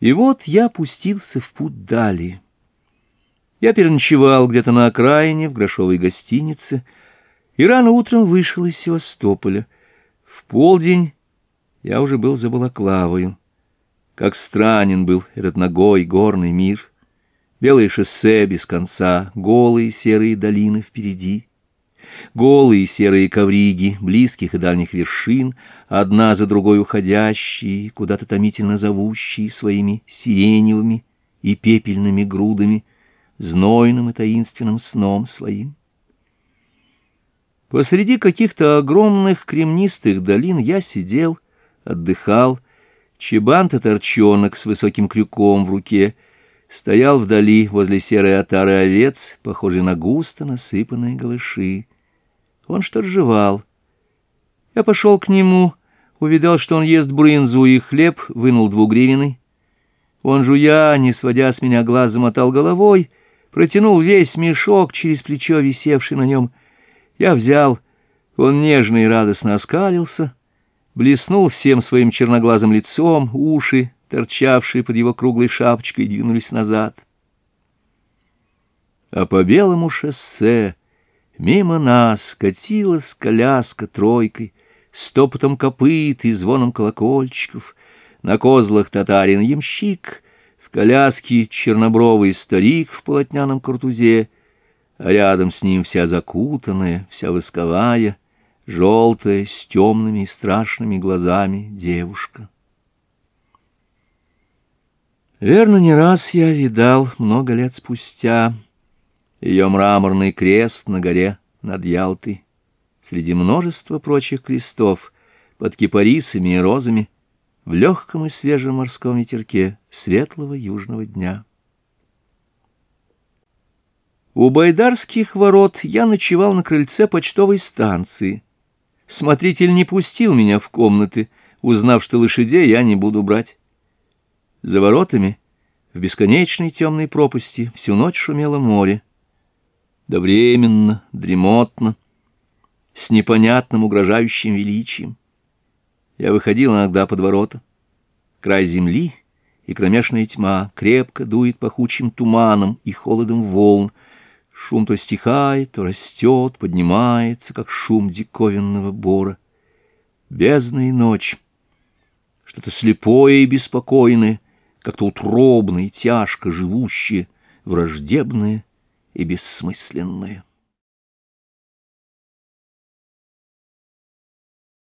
И вот я пустился в путь далее. Я переночевал где-то на окраине, в грошовой гостинице, и рано утром вышел из Севастополя. В полдень я уже был за Балаклавою. Как странен был этот ногой горный мир. Белое шоссе без конца, голые серые долины впереди — голые серые ковриги близких и дальних вершин, одна за другой уходящие, куда-то томительно зовущие своими сиреневыми и пепельными грудами, знойным и таинственным сном своим. Посреди каких-то огромных кремнистых долин я сидел, отдыхал, чебанта-торчонок с высоким крюком в руке — стоял вдали возле серой отары овец, похожей на густо насыпанные голыши. Он что-то жевал. Я пошел к нему, увидал, что он ест брынзу и хлеб, вынул двугривенный. Он, жуя, не сводя с меня глаз, замотал головой, протянул весь мешок через плечо, висевший на нем. Я взял, он нежно и радостно оскалился, блеснул всем своим черноглазым лицом, уши, торчавшие под его круглой шапочкой, двинулись назад. А по белому шоссе... Мимо нас скатилась коляска тройкой, Стопотом копыт и звоном колокольчиков. На козлах татарин ямщик, В коляске чернобровый старик В полотняном куртузе. а рядом с ним вся закутанная, вся восковая, Желтая, с темными и страшными глазами девушка. Верно, не раз я видал, много лет спустя — ее мраморный крест на горе над Ялтой, среди множества прочих крестов, под кипарисами и розами, в легком и свежем морском ветерке светлого южного дня. У Байдарских ворот я ночевал на крыльце почтовой станции. Смотритель не пустил меня в комнаты, узнав, что лошадей я не буду брать. За воротами, в бесконечной темной пропасти, всю ночь шумело море да временно, дремотно, с непонятным угрожающим величием. Я выходил иногда под ворота. Край земли и кромешная тьма крепко дует пахучим туманом и холодом волн. Шум то стихает, то растет, поднимается, как шум диковинного бора. Бездна и ночь. Что-то слепое и беспокойное, как-то утробное тяжко живущее, враждебное — и бессмысленное.